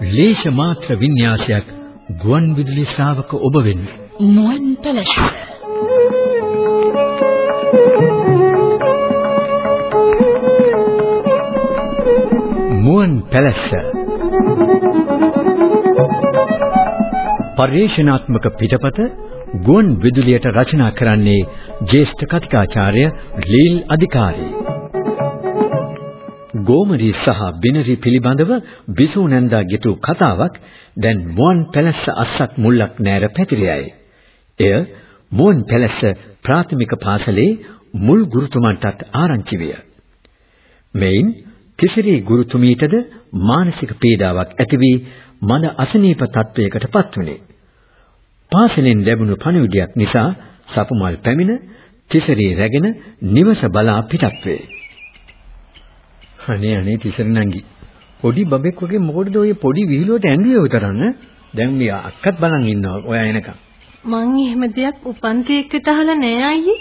ලේෂ මාත්‍ර වින්‍යාසයක් ගුවන් විදුලි ශ්‍රාවක ඔබ වෙනුවෙන් මුවන් පැලැස්ස. මුවන් පැලැස්ස. පරිශනාත්මක පිටපත ගුවන් විදුලියට රචනා කරන්නේ ජ්‍යෙෂ්ඨ කතිකාචාර්ය ලීල් අධිකාරී ගෝමරී සහ බිනරි පිළිබඳව විසූ නැන්දා ගෙතු කතාවක් දැන් මුවන් පැලැස්ස අස්සක් මුල්ලක් නැර පැතිරෙයි. එය මුවන් පැලැස්ස ප්‍රාථමික පාසලේ මුල් ගුරුතුමන්ටත් ආරංචි විය. මෙයින් තිසිරි ගුරුතුමීටද මානසික පීඩාවක් ඇති වී මන අසනීප තත්වයකට පත්වුණේ. පාසලෙන් ලැබුණු පණිවිඩයක් නිසා සපුමල් පැමිණ තිසිරි රැගෙන නිවස බලා පිටත් වේ. අනේ අනේ තිසරණංගි. පොඩි බබෙක් වගේ මොකටද ඔය පොඩි විහිළුවට ඇඬුවේ උතරන්න? දැන් මේ අක්කත් බලන් ඉන්නවා ඔයා එනකම්. මං එහෙම දෙයක් උපන්ති එක්කට අහලා නෑ අයියේ.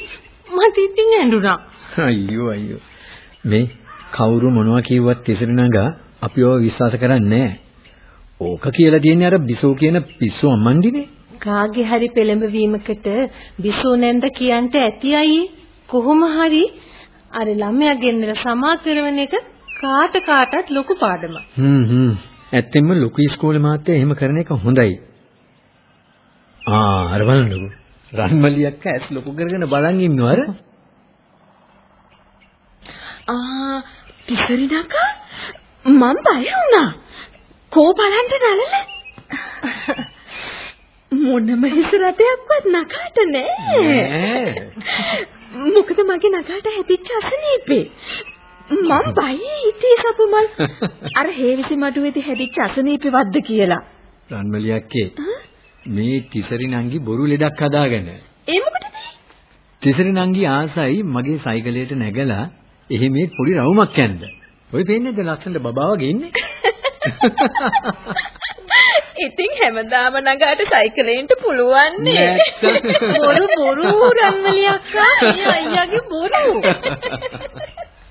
මට ඉතින් ඇඬුණා. අයියෝ අයියෝ. මේ කවුරු මොනවා කිව්වත් තිසරණංගා අපි ඔය විශ්වාස කරන්නේ. ඕක කියලා තියෙන්නේ අර බිසෝ කියන පිස්සු අම්මන්ඩිනේ. කාගේ හරි පෙළඹවීමකට බිසෝ නැන්ද කියන්ට ඇති අයියේ. කොහොම හරි අර ළමයා ගෙන්නලා සමා කරන එක කාට කාටත් ලොකු පාඩමක්. හ්ම් හ්ම්. ඇත්තෙන්ම ලොකු ඉස්කෝලේ මාත්‍යා එහෙම කරන එක හොඳයි. ආ අර බලන්නකෝ. රන්මලියක් ඇස් ලොකු කරගෙන බලන් ඉන්නව අර. ආ තිසරිනක මම බය වුණා. කෝ බලන්න නලල. මොනම හිස රටයක්වත් නකාට නෑ. මොකද මගේ නගාට හැදිච්ච අසනීපේ. මම බයි හිටියේ සපුමල්. අර හේවිසි මඩුවේදී හැදිච්ච අසනීපෙවත්ද කියලා. රන්මලියක්කේ මේ තිසරි නංගි බොරු ලෙඩක් හදාගෙන. ඒ මොකටද? තිසරි නංගි ආසයි මගේ සයිකලයට නැගලා එහෙ මේ පොඩි රවුමක් යන්න. ඔය පේන්නේද ලස්සනට බබා වගේ ඉන්නේ? ඉතින් හැමදාම නගාට සයිකලෙන්ට පුළුවන් නේ. බොරු බොරු රන්මලි අක්කා. අයියාගේ බොරු.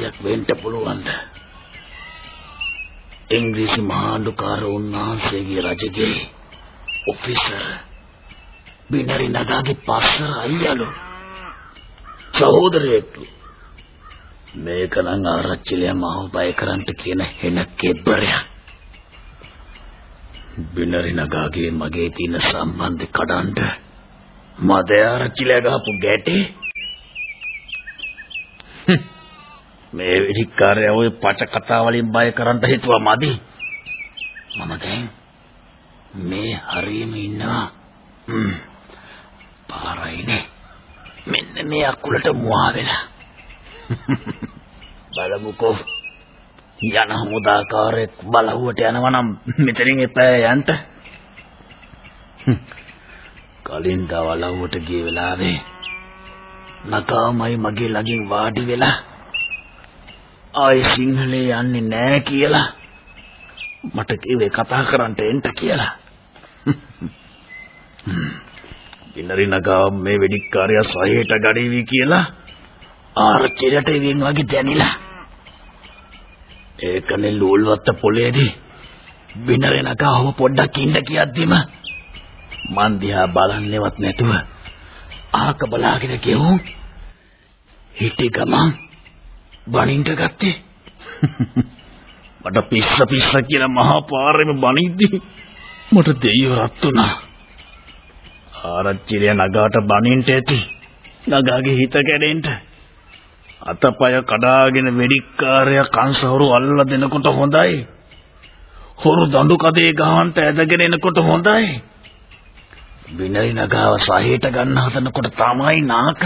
දෙයක් වෙන්න පුළුවන්ද? ඉංග්‍රීසි මහාඳුකාර උන්වහන්සේගේ රජගේ ඔෆිසර් බිනරි නගාගේ පස්සර අයියලු. සහෝදරයෙක්ලු. මේක නම් ආරච්චිලිය මහව බය කරන්ට කියන හෙන කෙබ්බරයක් බිනරි නගාගේ මගේ තියෙන සම්බන්ධ කඩන්ඩ මද ආරච්චිලිය ගහපු ගැටේ මේ විදිකාරය ඔය පච කතා වලින් බය කරන්න හිතුවා මදි මම දැන් මේ හරියම ඉන්නවා. පාරයිනේ. මෙන්න මේ අකුලට මුවා වෙලා බලමුකෝ. යන හමුදාකාරයෙක් බලහුවට යනවා නම් මෙතනින් එපා යන්න. කලින් දවලහුවට ගිය වෙලාවේ නකාමයි මගේ ළඟින් වාඩි වෙලා ආයි සිංහලේ යන්නේ නැහැ කියලා. මට කිව්වේ කතා කරන්න එන්න කියලා. බිනරි නගා මේ වෙඩික්කාරයා සහයට ගඩේවි කියලා ආරච්චිලට එවින් වගේ දැනිලා. ඒකනේ ලූල්වත්ත පොලේදී බිනරි නගාව පොඩ්ඩක් ඉන්න කියද්දිම මන් දිහා බලන්නේවත් නැතුව ආක බලාගෙන ගෙවුම්. හිටි ගමන් බණින්ට ගත්තේ මට පිස්ස පිස්ස කියලා මහා පාරෙම බණිද්දි මට දෙයියෝ රත් වුණා ආරච්චිලිය නගාට බනින්ට ඇති. නගාගේ හිත කැඩෙන්න. අතපය කඩාගෙන වෙඩික්කාරයා කංශහරු අල්ලලා දෙනකොට හොඳයි. හොරු දඬු කදේ ගහන්ට ඇදගෙන එනකොට හොඳයි. විනයි නගාව සහයට ගන්න හදනකොට තමයි නාක.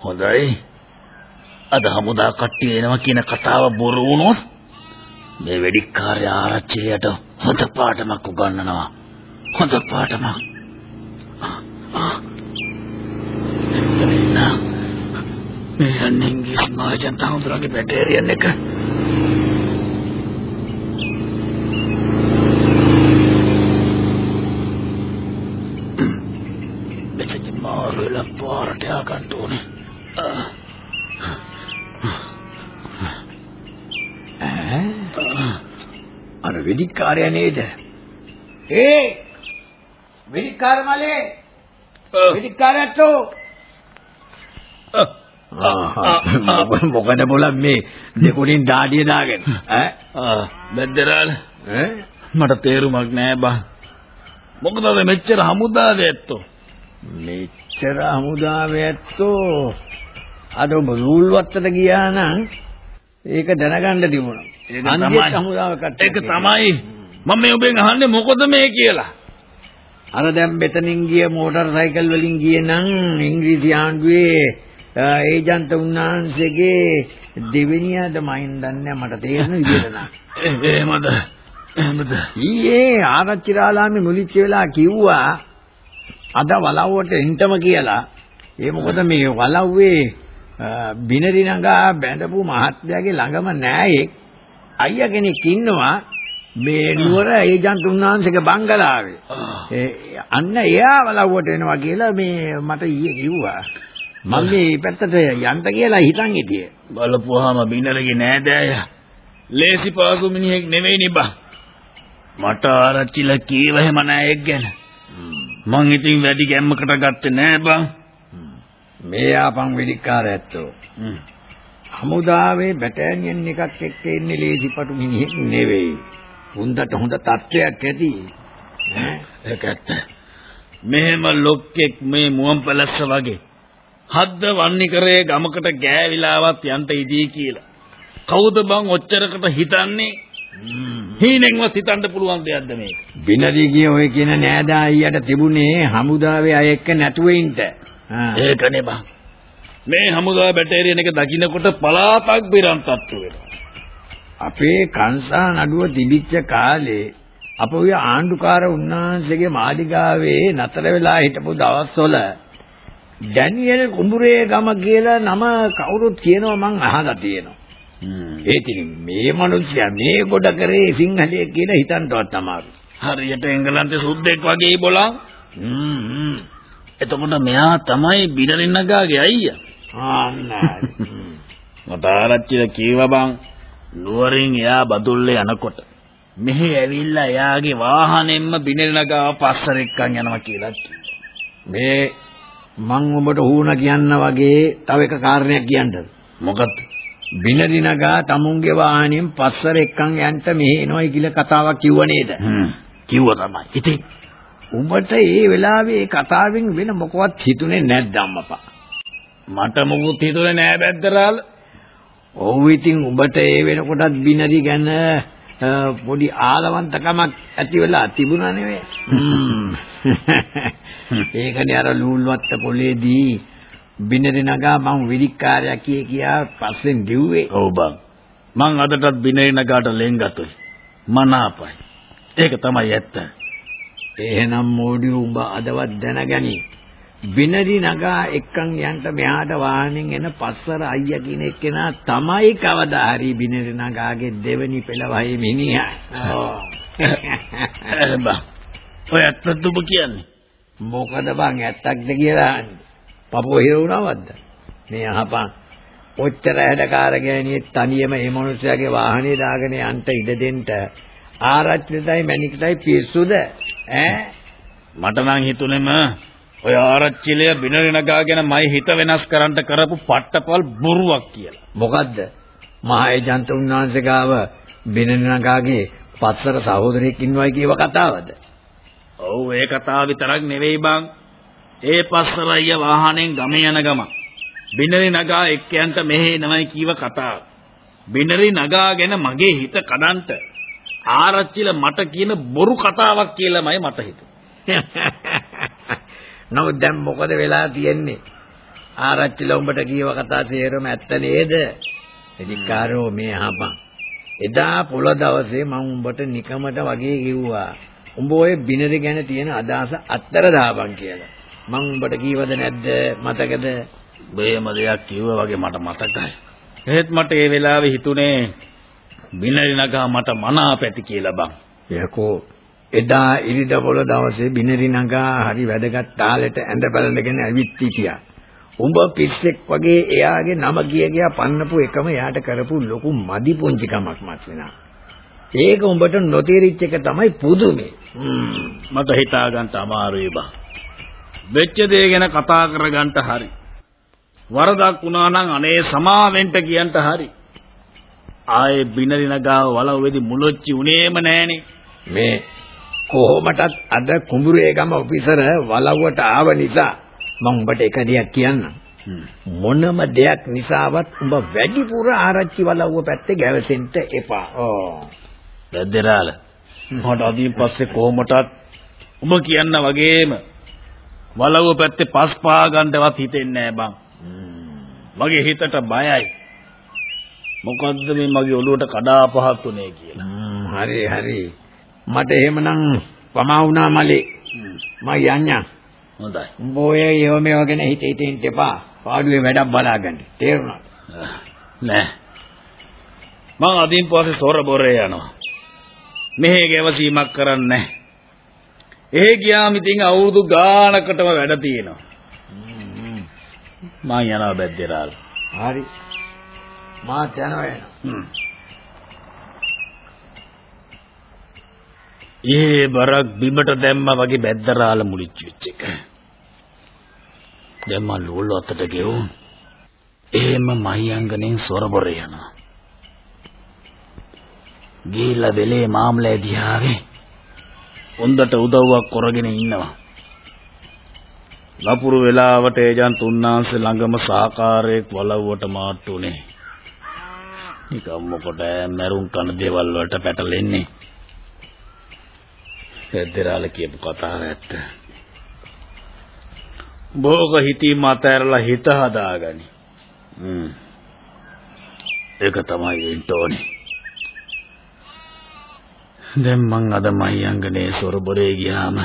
හොඳයි. අද හමුදා කට්ටිය එනවා කියන කතාව බොරු වුණොත් මේ වෙඩික්කාරයා ආරච්චිලියට හොඳ පාඩමක් උගන්වනවා. හොඳ පාඩමක්. මේ යන්නේ ඉංග්‍රීසි මහජනත හඳුරගේ බැටේරියන් එක මෙතන මාරුල පාරට යකන්ට ඕනේ අර වෙදිකාරය නේද? ඒ වෙදිකාර මලේ වෙදිකාරයෝ මොකද බලන් මේ දෙකොණින් දාඩිය දාගෙන? ඈ? බෙද්දරාල. ඈ? මට තේරුමක් නෑ බං. මොකද අද මෙච්චර හමුදාවේ ඇත්තෝ? මෙච්චර හමුදාවේ ඇත්තෝ? අද ඔබ රූල්වත්තට ගියා නම් ඒක දැනගන්න තිබුණා. ඒක අන්තිම තමයි. හමුදාව කට්ටිය. ඒක තමයි මම මේ ඔබෙන් අහන්නේ මොකද මේ කියලා අර දැන් මෙතනින් ගිය මෝටර් සයිකල් වලින් ගියේ නම් ඉංග්‍රීසි ආණ්ඩුවේ ඒජන්ත උන්නාන්සේගේ දෙවෙනියද මයින් දන්නේ මට තේරෙන විදිහට. එ- එහෙමද එහෙමද ඊයේ ආරච්චිලාලාමේ මුලිච්ච වෙලා කිව්වා අද වලව්වට එන්ටම කියලා. ඒ මොකද මේ වලව්වේ බිනරි නගා බැඳපු මහත්යාගේ ළඟම නෑයෙක් අයියා කෙනෙක් ඉන්නවා මේ නුවර ඒජන්ත උන්නාන්සේගේ බංගලාවේ. ඒ අන්න එයා වලව්වට එනවා කියලා මේ මට ඊයේ කිව්වා. මම මේ පැත්තට යන්න කියලා හිතන් හිටියේ. බලපුවාම බිනරගේ නෑදෑය ලේසි පාසු මිනිහෙක් නෙවෙයි නිබා මට ආරච්චිලා කීව එහෙම නෑ එක් ගැන මං ඉතින් වැඩි ගැම්මකට ගත්තේ නෑ බං මේ ආපන් වෙදිකාර ඇත්තෝ. හ්ම්. හමුදාවේ බැටාලියන් එකක් එක්ක ඉන්නේ ලේසිපටු මිනිහෙක් නෙවෙයි. හොඳට හොඳ තත්ත්වයක් ඇති. ඈ ඒක ඇත්ත මෙහෙම ලොක්කෙක් මේ මුවන් පැලස්ස වගේ හද්ද වන්නි කරේ ගමකට ගෑවිලාවත් යන්න ඉදී කියලා කවුද බං ඔච්චරකට හිතන්නේ හීනෙන්වත් හිතන්න පුළුවන් දෙයක්ද මේක බිනරි ගිය ඔය කියන නෑදා අයියට තිබුණේ හමුදාවේ අය එක්ක නැතුව ඉන්න. ඒකනේ බං මේ හමුදා බැටේරියන් එක දකින්නකොට පලාතක් බිරන් තත්තු වෙනවා අපේ කංසා නඩුව තිබිච්ච කාලේ අප ඔය ආණ්ඩුකාර උන්නාන්සේගේ මාලිගාවේ නතර වෙලා හිටපු දවස්වල ඩැනියෙල් කුඹුරේ ගම කියලා නම කවුරුත් කියනවා මං අහලා තියෙනවා. ඒ ඉතින් මේ මිනිස්සයා මේ ගොඩ කරේ සිංහලයේ කියලා හිතන්නවත් අමාරුයි. හරියට එංගලන්තේ සුද්දෙක් වගේ බොලන් හ්ම් හ්ම්. එතකොට මෙයා තමයි බිනරින් නගාගේ අයියා ආන්න මට ආරච්චිලා කීවා බං? නුවරින් එයා බදුල්ලේ යනකොට. මෙහි ඇවිල්ලා එයාගේ වාහනයෙන්ම බිනරනගාව පස්සර එක්කන් යනවා කියලා මේ මං ඔබට හුණ කියන්න වගේ තව එක කාරණයක් කියන්නද මොකද්ද බිනරි නගා තමුන්ගේ වාහනයෙන් පස්සර එක්කන් යන්න මෙහෙ එනවයි කියලා කතාවක් කිව්ව නේද? කිව්වා තමයි. ඉතින් උඹට ඒ වෙලාවේ කතාවෙන් වෙන මොකවත් හිතුනේ නැද්ද අම්මපා මට මොකුත් හිතුනේ නෑ බැද්දරාල ඔව් ඉතින් උඹට ඒ වෙනකොටත් බිනරි ගැන පොඩි ආලවන්තකමක් ඇති වෙලා තිබුණා නෙවෙයි. ඒකනේ අර ලූල්වත්ත පොලේදී බිනරි නගා මං විලික්කාරයා කිය කියා පස්සෙන් දිව්වේ. ඔව් බං. මං අදටත් බිනරි නගාට ලෙන්ගතුයි. මනාපයි. ඒක තමයි ඇත්ත. එහෙනම් මෝඩි උඹ අදවත් දැනගනි. බිනරි නගා එක්කන් යන්න මෙහාට වාහනෙන් එන පස්සර අයියා කියන එක්කෙනා තමයි කවදා හරි බිනරි නගාගේ දෙවෙනි පෙළ වහේ මිනිහා. ඔව්. බං. ඔය ඇත්තද ඔබ කියන්නේ? මොකද බං ඇත්තක්ද කියලා. පපුව හිර වුණාවද්ද? මේ අහපන්. ඔච්චර හැඩකාර ගෑණියෙක් තනියම මේ මිනිස්යාගේ වාහනේ දාගෙන යන්න ඉඩ දෙන්න ආරච්චිලයි මැනිකටයි පිස්සුද ඈ මට නම් හිතුනේම ඔය ආරච්චිලය බිනරි නගාගෙන මයි හිත වෙනස් කරන්න කරපු පට්ටපල් බොරුවක් කියලා. මොකද්ද? මහේජන්ත උන්වහන්සේ ගාව බිනරි නගාගේ පස්සර සහෝදරයෙක් ඉන්නවයි කියව කතාවද? ඔව් ඒ කතාව විතරක් නෙවෙයි බං. ඒ පස්සර අයියා වාහනෙන් ගමේ යන ගම. බිනරි නගා එක්කයන්ට මෙහෙ එනවයි කියව කතාව. බිනරි නගාගෙන මගේ හිත කඩන්ට ආරච්චිල මට කියන බොරු කතාවක් කියලාමයි මට හිතුනේ. නමුත් දැන් මොකද වෙලා තියෙන්නේ? ආරච්චිලා උඹට කියව කතා තේරෙම ඇත්ත නේද? එදිකාරෝ මේ අහපන්. එදා පොළ දවසේ මම උඹට නිකමට වගේ කිව්වා. උඹ ඔය බිනරි ගැන තියෙන අදහස අත්තර දාපන් කියලා. මම උඹට කීවද නැද්ද? මතකද? බේම දෙයක් කිව්වා වගේ මට මතකයි. එහෙත් මට ඒ වෙලාවේ හිතුනේ බිනරි නගා මට මනාපැති කියලා බං. යකෝ එදා ඉරිදපොළ දවසේ බිනරි නගා හරි වැදගත් තාලෙට ඇඳ බලනගෙන ඇවිත් හිටියා. උඹ පිස්සෙක් වගේ එයාගේ නම කිය කියා පන්නපු එකම එයාට කරපු ලොකු මදි පුංචිකමක් මත් වෙනා. ඒක උඹට නොතේරිච්ච එක තමයි පුදුමේ. මට හිතා ගන්න අමාරුයි බං. වෙච්ච දේ ගැන කතා කරගන්න හරි. වරදක් වුණා නම් අනේ සමාවෙන්ට කියන්න හරි. ආයේ බිනරි නගාව වලව වෙදි මුලොච්චි උනේම නෑනේ. මේ කොහොමටත් අද කුඹුරේ ගම ඔෆිසර් වලව්වට ආව නිසා මම උඹට එක දෙයක් කියන්නම්. මොනම දෙයක් නිසාවත් උඹ වැඩිපුර ආරච්චි වලව්ව පැත්තේ ගැවසෙන්න එපා. ඕ. වැද්දරාල. මට අදින් පස්සේ කොහොමටත් උඹ කියන්න වගේම වලව්ව පැත්තේ පස් පා ගන්නවත් හිතෙන්නේ නෑ බං. මගේ හිතට බයයි. මොකද්ද මේ මගේ ඔළුවට කඩා පහක් උනේ කියලා. හරි හරි. මට එහෙමනම් පමා වුණා මලේ. මම යන්නම්. හොඳයි. උඹ ඔය ඒව මේව ගැන හිත හිතින් ඉඳපා. පාඩුවේ වැඩක් බලාගන්න. තේරුණාද? නෑ. මං අදින් පස්සේ සොර බොරේ යනවා. මෙහෙ ගැවසීමක් කරන්නේ නැහැ. එහෙ ගියාම ඉතින් අවුරුදු ගානකටම වැඩ තියෙනවා. මං යනවා බැද්දේරාල. හරි. මාත් යනවා එනවා. ඒ බරක් බිමට දැම්මා වගේ බැද්දරාල මුලිච්ච වෙච්ච එක. දැන් මම ලෝල් අතට ගෙවුම්. එහෙම මහියංගනෙන් සොරබොර යනවා. ගිහිල්ලා වෙලේ මාම්ලේ දිහාවේ හොඳට උදව්වක් කරගෙන ඉන්නවා. ලපුරු වෙලාවට ඒජන් තුන්නාන්සේ ළඟම සහකාරයෙක් වලව්වට මාට්ටුනේ. නිකම් මොකට මරුන් කන දේවල් වලට පැටලෙන්නේ. පෙද්දරාල කියපු කතාව ඇත්ත. බෝග හිතීම අතහැරලා හිත හදාගනි. හ්ම්. ඒක තමයි ඉන්ටෝනේ. දැන් මං අද මහියංගනේ සොරබොරේ ගියාම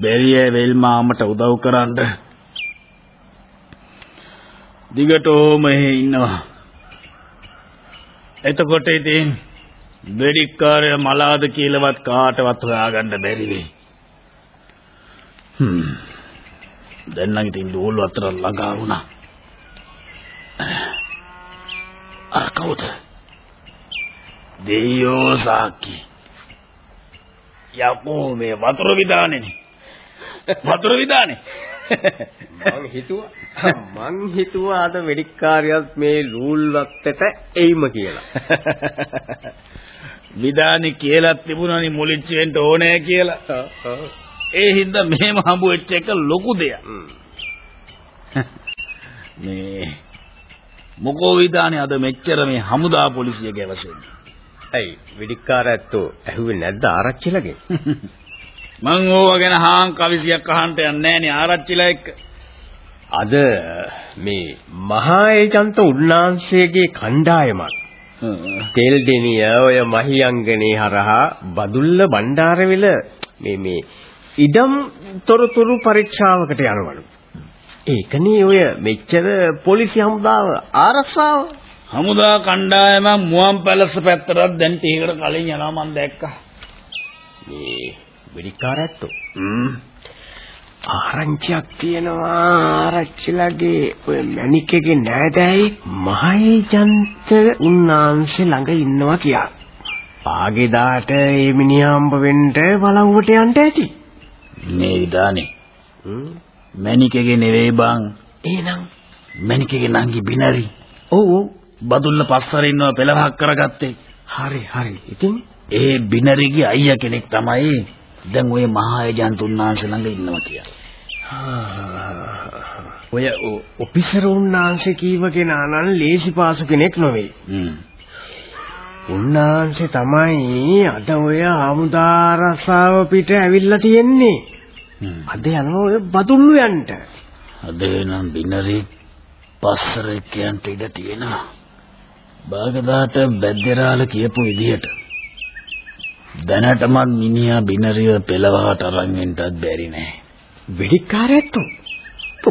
බැරිය වෙල්මාමට උදව් කරන්න. දිගටම ඉන්නවා. එතකොට ඉතින් වෙඩික්කාරය මලාද කියලාවත් කාටවත් හොයාගන්න බැරි වෙයි. හ්ම්. දැන් නම් ඉතින් ඩෝල් අතර ළඟා වුණා. අර කවුද? දෙයෝ සාකි. යකෝ මේ වතුර විදානේනේ. වතුර විදානේ. මං හිතුවා මං හිතුවා අද වෙඩික්කාරයත් මේ ලූල් වත්තට එයිම කියලා. විදානි කියලා තිබුණානි මුලිච්ච වෙන්න ඕනේ කියලා. ඒ හින්දා මෙහෙම හම්බු වෙච්ච එක ලොකු දෙයක්. මේ මොකෝ විදානේ අද මෙච්චර මේ හමුදා පොලිසිය ගැවසෙන්නේ. ඇයි වෙඩික්කාරයත්ෝ ඇහුවේ නැද්ද ආරච්චිලගේ? මං ඕවා ගැන හාන් කවිසියක් අහන්න යන්නේ නෑනේ ආරච්චිලා එක්ක. අද මේ මහා ඒජන්ත උන්නාංශයේ කණ්ඩායමක් තෙල්දෙනිය ඔය මහියංගනේ හරහා බදුල්ල බණ්ඩාරවිල මේ මේ ඉඩම් තොරතුරු පරීක්ෂාවකට යනවලු. ඒකනේ ඔය මෙච්චර පොලිසිය හමුදාව ආරක්ෂාව. හමුදා කණ්ඩායම මුවන් පැලස පැත්තට දැන් ටිකකට කලින් යනවා මම දැක්කා. මේ වෙඩික්කාරයත්තු. හ්ම්. ආරංචියක් තියෙනවා ආරච්චිලගේ ඔය මැනිකගේ නෑදෑයි මහේජන්ත උන්නාන්සේ ළඟ ඉන්නවා කියා. පාගේදාට ඒ මිනිහා හම්බ වෙන්න බලවුවට යන්න ඇති. මේ විදානේ. හ්ම්. මැනිකගේ නෙවෙයි බං. එහෙනම් මැනිකගේ නංගි බිනරි. ඔව් ඔව්. බදුල්ල පස්සර ඉන්නව පෙළවහක් කරගත්තේ. හරි හරි. ඉතින් ඒ බිනරිගේ අයියා කෙනෙක් තමයි දැන් ওই මහා ඒජන්ත උන්නාංශ ළඟ ඉන්නවා කියලා. ඔය ඔෆිසර් උන්නාංශ කීව කෙනා නම් ලේසි පාසු කෙනෙක් නෙවෙයි. උන්නාංශ තමයි අද ඔය හමුදා රසාව පිට ඇවිල්ලා තියෙන්නේ. අද යනවා ඔය බදුල්ලු යන්න. අද නම් බිනරි පස්සර කියන්ට ඉඩ තියෙනවා. බාගදාට බැද්දරාල කියපු විදිහට දැනටමත් මිනිහා බිනරිය පෙළවහට අරන් එන්නත් බැරි නෑ. වෙඩික්කාරයත්තු.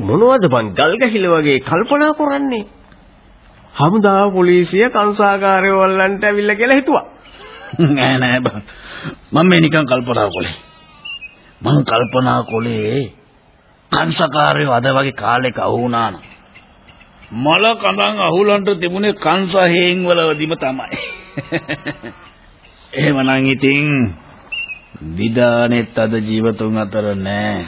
මොනවද බං ගල්ගහිල වගේ කල්පනා කරන්නේ? හමුදා පොලිසිය කංසාකාරය වල්ලන්ට ඇවිල්ලා කියලා හිතුවා. නෑ නෑ බං. මම මේ නිකන් කල්පනා කළේ. මං කල්පනා කළේ කංසකාරයෝ අද වගේ කාලෙක අහු වුණා නම් මල කඳන් අහුලන්ට තිබුණේ කංස හේන් වලදීම තමයි. එහෙමනම් ඉතින් විදානෙත් අද ජීවතුන් අතර නෑ.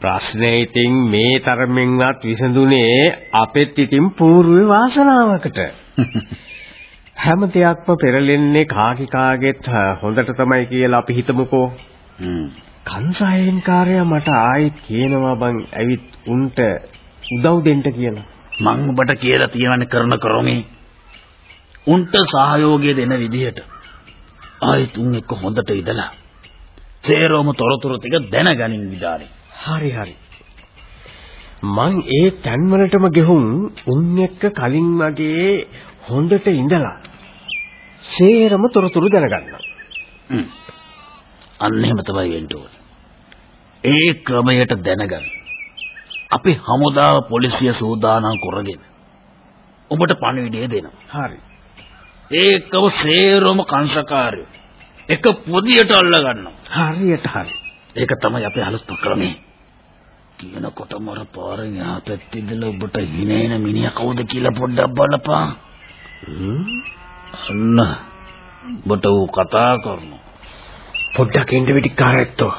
ප්‍රශ්නේ ඉතින් මේ තරමින්වත් විසඳුනේ අපෙත් ඉතින් పూర్ව වාසනාවකට. හැම දෙයක්ම පෙරලෙන්නේ කාකි කාගෙත් හොඳට තමයි කියලා අපි හිතමුකෝ. හ්ම්. කංසායෙන් කාර්යය මට ආයෙත් කියනවා බං ඇවිත් උන්ට උදව් දෙන්න කියලා. මං ඔබට කියලා තියවන්නේ කරන ක්‍රමේ උන්ට සහයෝගය දෙන විදිහට ආයෙත් උන් එක්ක හොඳට ඉඳලා සේරෝම තොරතුරු ටික දැනගනින් විදානේ. හරි හරි. මං ඒ තැන්වලටම ගෙහුම් උන් එක්ක කලින් වගේ හොඳට ඉඳලා සේරම තොරතුරු දැනගන්නවා. අන්න එහෙම තමයි වෙන්න ඕනේ. ඒ ක්‍රමයට දැනගන්න. අපි හමුදාව පොලිසිය සූදානම් කරගෙන ඔබට පණිවිඩය දෙනවා. හරි. ඒකව සේරම කංශකාරයෝ එක පොදියට අල්ල ගන්නවා. හරියට හරි. ඒක තමයි අපේ අලුත් ක්‍රමය. කියනකොටම අර පාරෙන් එහා පැත්තේ ඉඳලා ඔබට හිනේන මිනිහා කවුද කියලා පොඩ්ඩක් බලපන්. අන්න ඔබට ඌ කතා කරනවා. පොඩ්ඩක් ඉන්න විදිකාරයත්තෝ.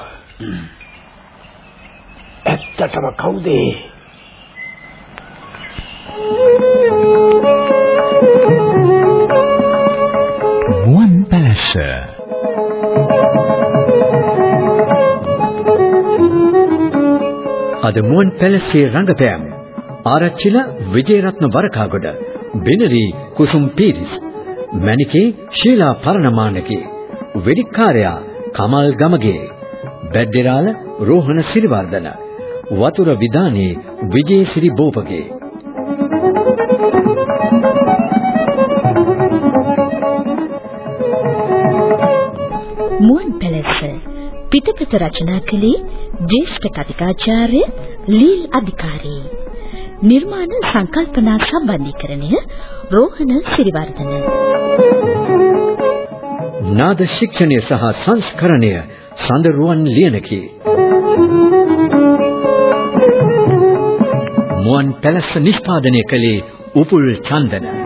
ඇත්තටම කවුද? අද මුවන් පැලැස්සේ රංගපෑම්. ආරච්චිල විජේරත්න වරකාගොඩ බිනරි කුසුම් පීරිස් මණිකේ ශීලා පරණමානකේ වෙදිකාරයා කමල් ගමගේ බැද්දේරාල රෝහණ සිරිවර්ධන වතුර විදානේ විජේසිරි බෝපගේ පිටපත රචනා කළේ ජ්‍යෙෂ්ඨ කතිකාචාර්ය ලීල් අධිකාරී. නිර්මාණ සංකල්පනා සම්බන්ධීකරණය රෝහණ සිරිවර්ධන. නාද ශික්ෂණය සහ සංස්කරණය සඳරුවන් ලියනකි. මුවන් පැලැස්ස නිෂ්පාදනය කළේ උපුල් චන්දන.